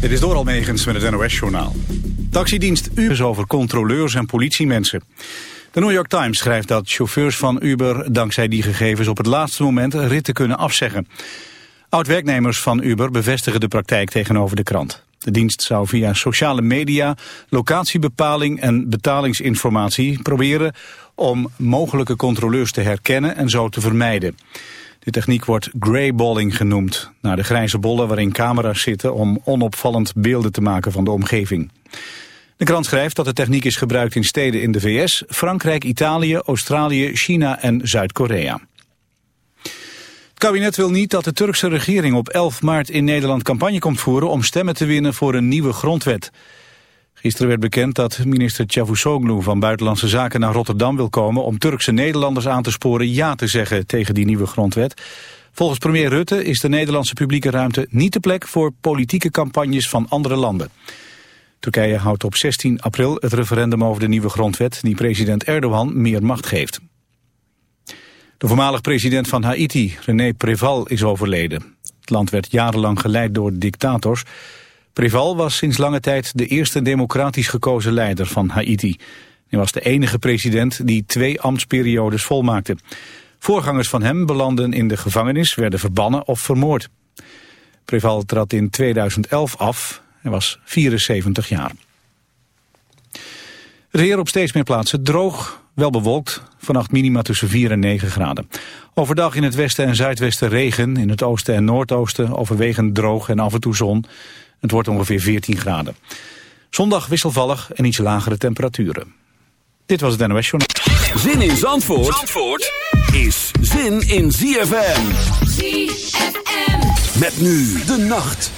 Dit is door Almegens met het NOS-journaal. Taxidienst Uber is over controleurs en politiemensen. De New York Times schrijft dat chauffeurs van Uber dankzij die gegevens op het laatste moment ritten kunnen afzeggen. Oud-werknemers van Uber bevestigen de praktijk tegenover de krant. De dienst zou via sociale media, locatiebepaling en betalingsinformatie proberen om mogelijke controleurs te herkennen en zo te vermijden. De techniek wordt greyballing genoemd, naar de grijze bollen waarin camera's zitten om onopvallend beelden te maken van de omgeving. De krant schrijft dat de techniek is gebruikt in steden in de VS, Frankrijk, Italië, Australië, China en Zuid-Korea. Het kabinet wil niet dat de Turkse regering op 11 maart in Nederland campagne komt voeren om stemmen te winnen voor een nieuwe grondwet. Gisteren werd bekend dat minister Cavusoglu van Buitenlandse Zaken naar Rotterdam wil komen om Turkse Nederlanders aan te sporen ja te zeggen tegen die nieuwe grondwet. Volgens premier Rutte is de Nederlandse publieke ruimte niet de plek voor politieke campagnes van andere landen. Turkije houdt op 16 april het referendum over de nieuwe grondwet die president Erdogan meer macht geeft. De voormalig president van Haiti, René Preval, is overleden. Het land werd jarenlang geleid door dictators. Preval was sinds lange tijd de eerste democratisch gekozen leider van Haiti. Hij was de enige president die twee ambtsperiodes volmaakte. Voorgangers van hem belanden in de gevangenis, werden verbannen of vermoord. Preval trad in 2011 af. Hij was 74 jaar. Het weer op steeds meer plaatsen droog, wel bewolkt. Vannacht minima tussen 4 en 9 graden. Overdag in het westen en zuidwesten regen. In het oosten en noordoosten overwegend droog en af en toe zon. Het wordt ongeveer 14 graden. Zondag wisselvallig en iets lagere temperaturen. Dit was het NOS Journal. Zin in Zandvoort, Zandvoort is zin in ZFM. ZFM. Met nu de nacht.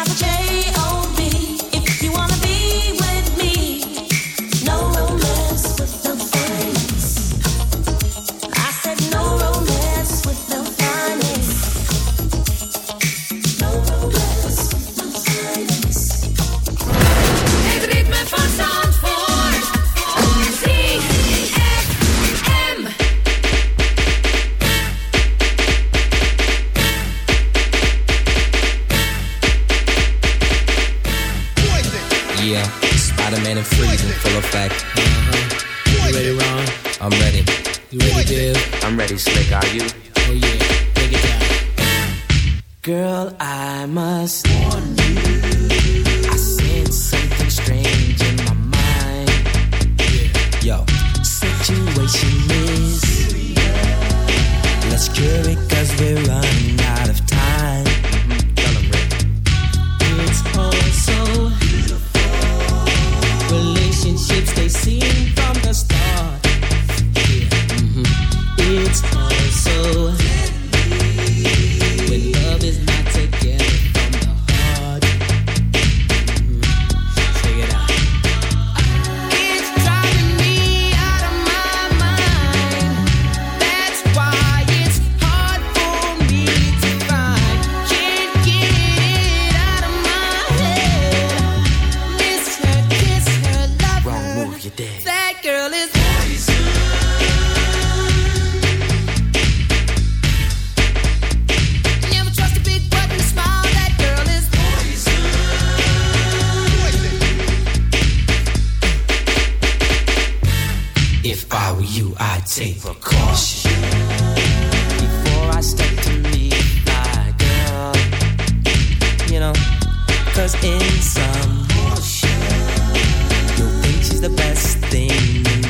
have a chance. I take precaution before I step to meet my girl. You cause in some, your think is the best thing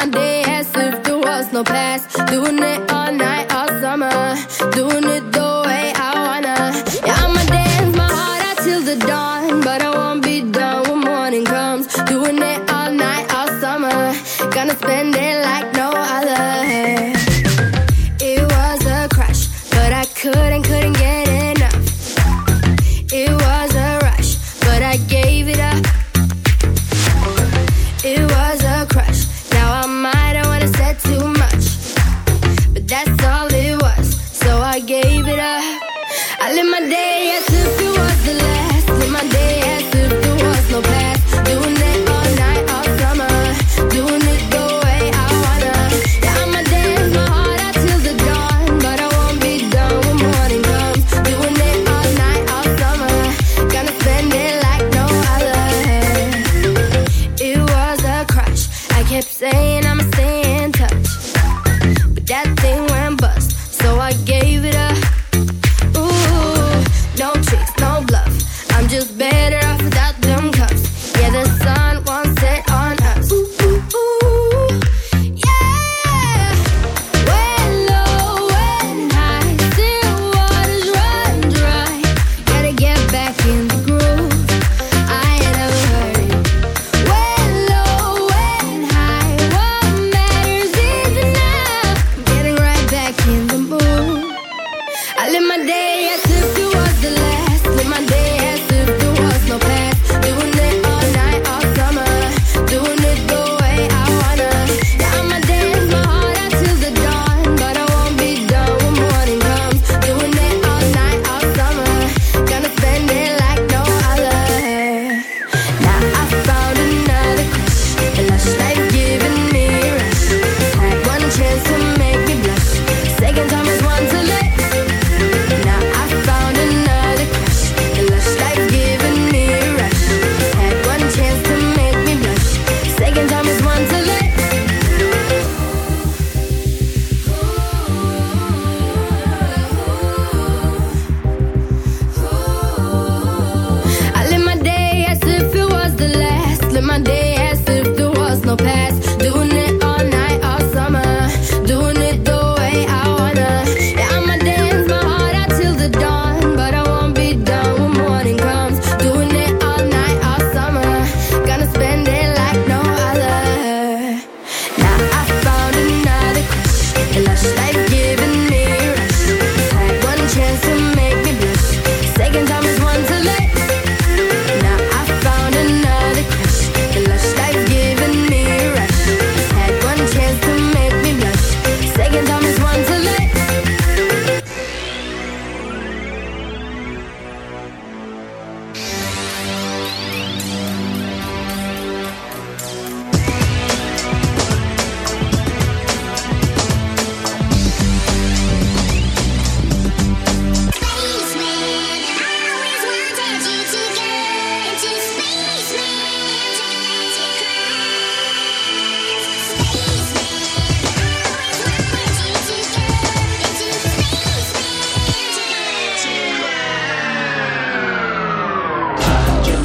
My day as if there was no past. Doing it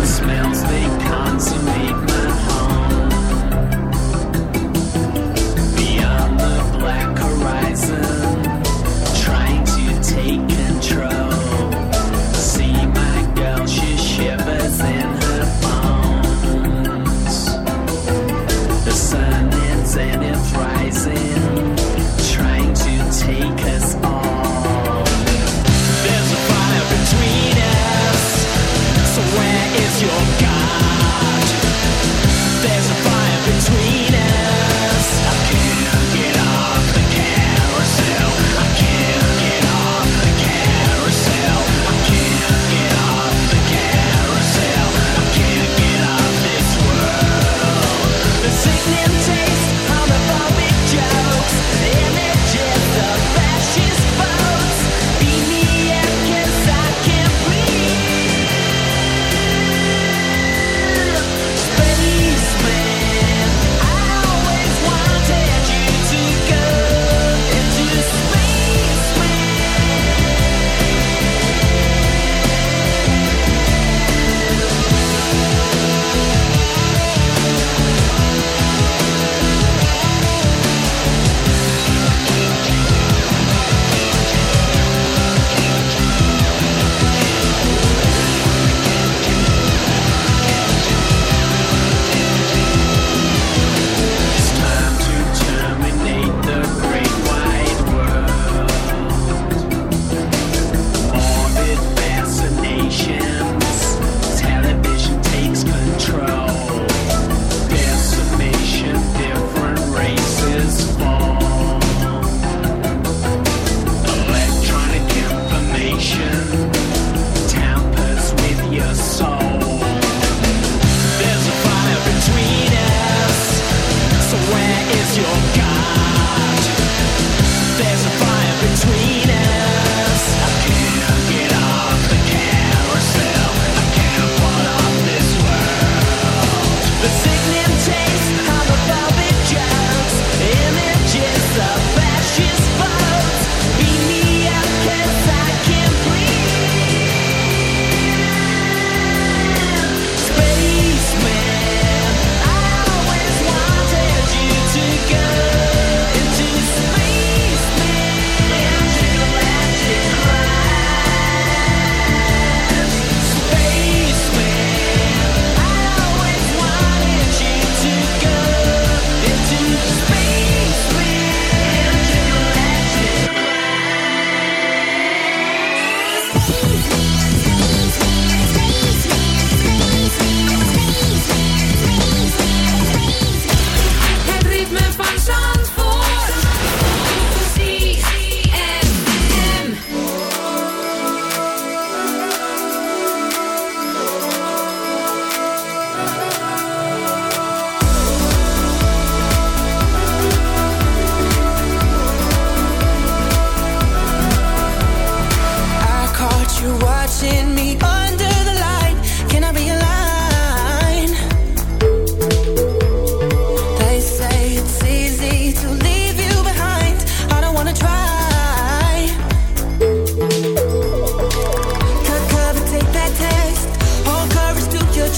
smells, they consummate my heart.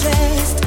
To